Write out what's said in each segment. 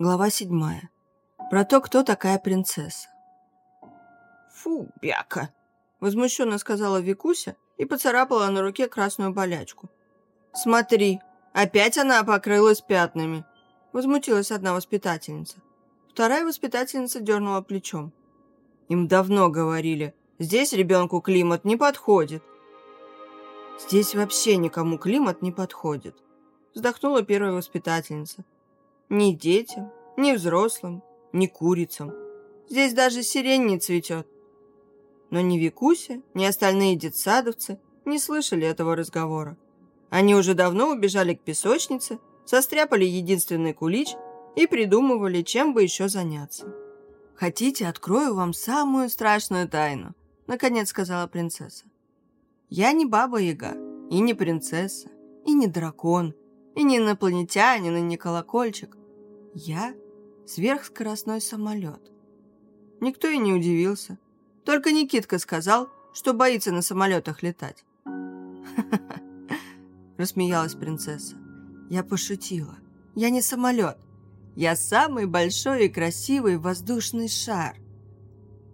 Глава седьмая. Про то, кто такая принцесса. «Фу, бяка!» – возмущенно сказала Викуся и поцарапала на руке красную болячку. «Смотри, опять она покрылась пятнами!» – возмутилась одна воспитательница. Вторая воспитательница дернула плечом. «Им давно говорили, здесь ребенку климат не подходит». «Здесь вообще никому климат не подходит», – вздохнула первая воспитательница. Ни детям, ни взрослым, ни курицам. Здесь даже сирень не цветет. Но ни Викуся, ни остальные детсадовцы не слышали этого разговора. Они уже давно убежали к песочнице, состряпали единственный кулич и придумывали, чем бы еще заняться. «Хотите, открою вам самую страшную тайну», — наконец сказала принцесса. «Я не баба-яга, и не принцесса, и не дракон, и не инопланетянин, и не колокольчик. Я сверхскоростной самолет. Никто и не удивился. Только Никитка сказал, что боится на самолетах летать. Рассмеялась принцесса. Я пошутила. Я не самолет. Я самый большой и красивый воздушный шар.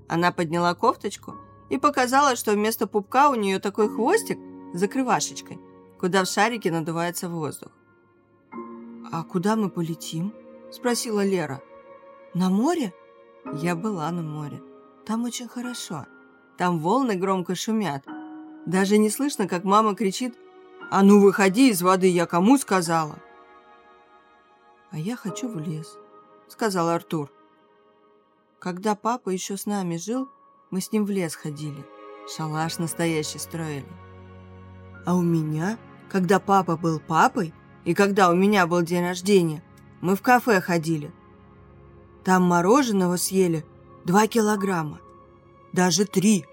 Она подняла кофточку и показала, что вместо пупка у нее такой хвостик с закрывашечкой, куда в шарике надувается воздух. «А куда мы полетим?» – спросила Лера. «На море?» Я была на море. Там очень хорошо. Там волны громко шумят. Даже не слышно, как мама кричит «А ну выходи из воды, я кому сказала?» «А я хочу в лес», – сказал Артур. Когда папа еще с нами жил, мы с ним в лес ходили. Шалаш настоящий строили. А у меня, когда папа был папой, и когда у меня был день рождения, мы в кафе ходили. Там мороженого съели два килограмма. Даже три.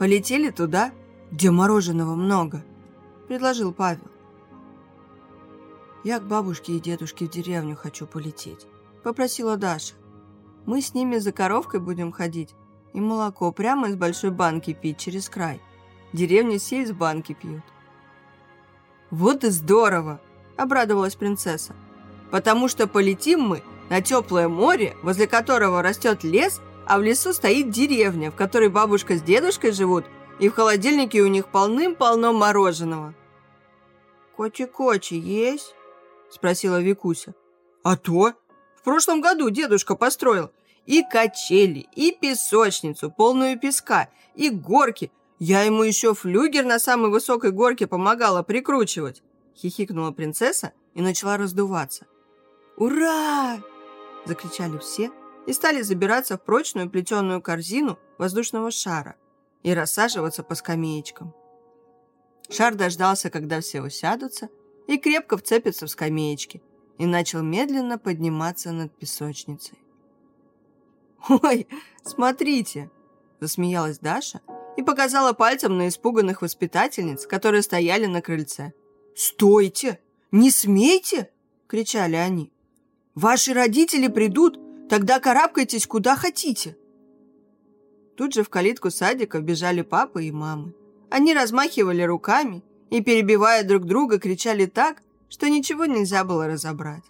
Полетели туда, где мороженого много, предложил Павел. Я к бабушке и дедушке в деревню хочу полететь, попросила Даша. Мы с ними за коровкой будем ходить и молоко прямо из большой банки пить через край. Деревни все из банки пьют. Вот и здорово, обрадовалась принцесса. «Потому что полетим мы на теплое море, возле которого растет лес, а в лесу стоит деревня, в которой бабушка с дедушкой живут, и в холодильнике у них полным-полно мороженого». «Кочи-кочи есть?» – спросила Викуся. «А то! В прошлом году дедушка построил и качели, и песочницу, полную песка, и горки. Я ему еще флюгер на самой высокой горке помогала прикручивать. – хихикнула принцесса и начала раздуваться. «Ура!» – закричали все и стали забираться в прочную плетеную корзину воздушного шара и рассаживаться по скамеечкам. Шар дождался, когда все усядутся, и крепко вцепится в скамеечки, и начал медленно подниматься над песочницей. «Ой, смотрите!» – засмеялась Даша и показала пальцем на испуганных воспитательниц, которые стояли на крыльце. «Стойте! Не смейте!» – кричали они. «Ваши родители придут, тогда карабкайтесь куда хотите!» Тут же в калитку садика бежали папа и мамы. Они размахивали руками и, перебивая друг друга, кричали так, что ничего нельзя было разобрать.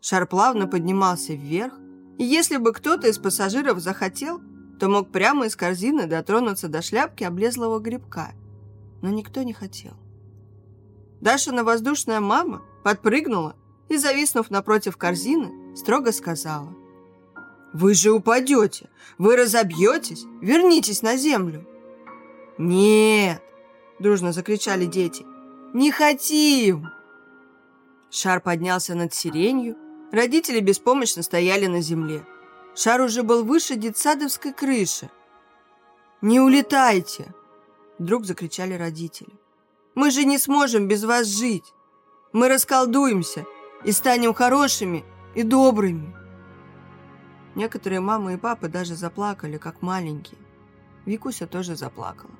Шар плавно поднимался вверх, и если бы кто-то из пассажиров захотел, то мог прямо из корзины дотронуться до шляпки облезлого грибка. Но никто не хотел. Дашина воздушная мама подпрыгнула и, зависнув напротив корзины, строго сказала. «Вы же упадете! Вы разобьетесь! Вернитесь на землю!» «Нет!» – дружно закричали дети. «Не хотим!» Шар поднялся над сиренью, родители беспомощно стояли на земле. Шар уже был выше детсадовской крыши. «Не улетайте!» – вдруг закричали родители. Мы же не сможем без вас жить. Мы расколдуемся и станем хорошими и добрыми. Некоторые мамы и папы даже заплакали, как маленькие. Викуся тоже заплакала.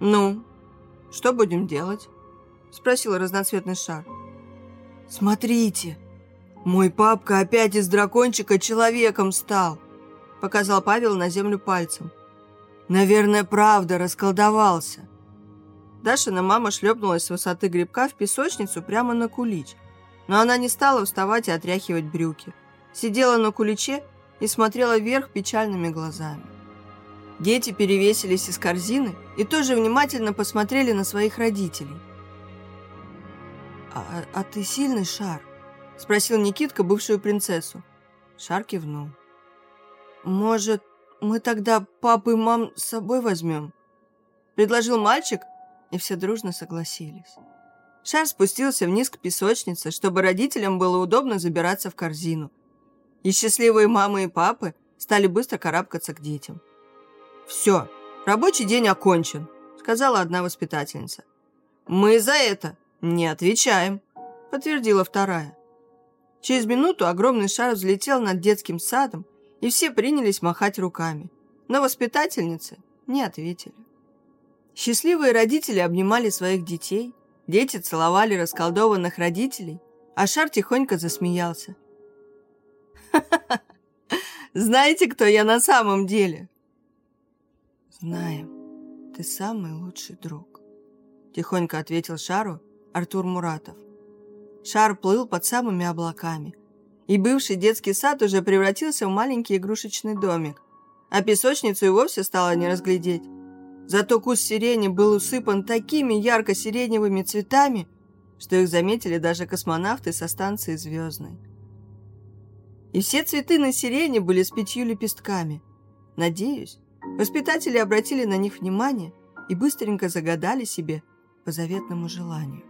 «Ну, что будем делать?» – спросил разноцветный шар. «Смотрите, мой папка опять из дракончика человеком стал», – показал Павел на землю пальцем. «Наверное, правда расколдовался». Дашина мама шлепнулась с высоты грибка в песочницу прямо на кулич. но она не стала вставать и отряхивать брюки. Сидела на куличе и смотрела вверх печальными глазами. Дети перевесились из корзины и тоже внимательно посмотрели на своих родителей. «А, а ты сильный, Шар?» – спросил Никитка бывшую принцессу. Шар кивнул. «Может, мы тогда папу и мам с собой возьмем?» – предложил мальчик, и все дружно согласились. Шар спустился вниз к песочнице, чтобы родителям было удобно забираться в корзину. И счастливые мамы и папы стали быстро карабкаться к детям. «Все, рабочий день окончен», — сказала одна воспитательница. «Мы за это не отвечаем», — подтвердила вторая. Через минуту огромный шар взлетел над детским садом, и все принялись махать руками. Но воспитательницы не ответили. Счастливые родители обнимали своих детей, дети целовали расколдованных родителей, а шар тихонько засмеялся. «Ха-ха-ха! Знаете, кто я на самом деле?» «Знаем, ты самый лучший друг», — тихонько ответил Шару Артур Муратов. Шар плыл под самыми облаками, и бывший детский сад уже превратился в маленький игрушечный домик, а песочницу и вовсе стало не разглядеть. Зато куст сирени был усыпан такими ярко-сиреневыми цветами, что их заметили даже космонавты со станции «Звездной». И все цветы на сирене были с пятью лепестками. Надеюсь, Воспитатели обратили на них внимание и быстренько загадали себе по заветному желанию.